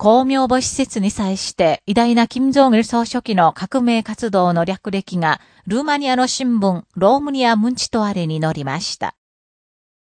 公明母施設に際して偉大な金正義総書記の革命活動の略歴がルーマニアの新聞、ロームニア・ムンチトアレに載りました。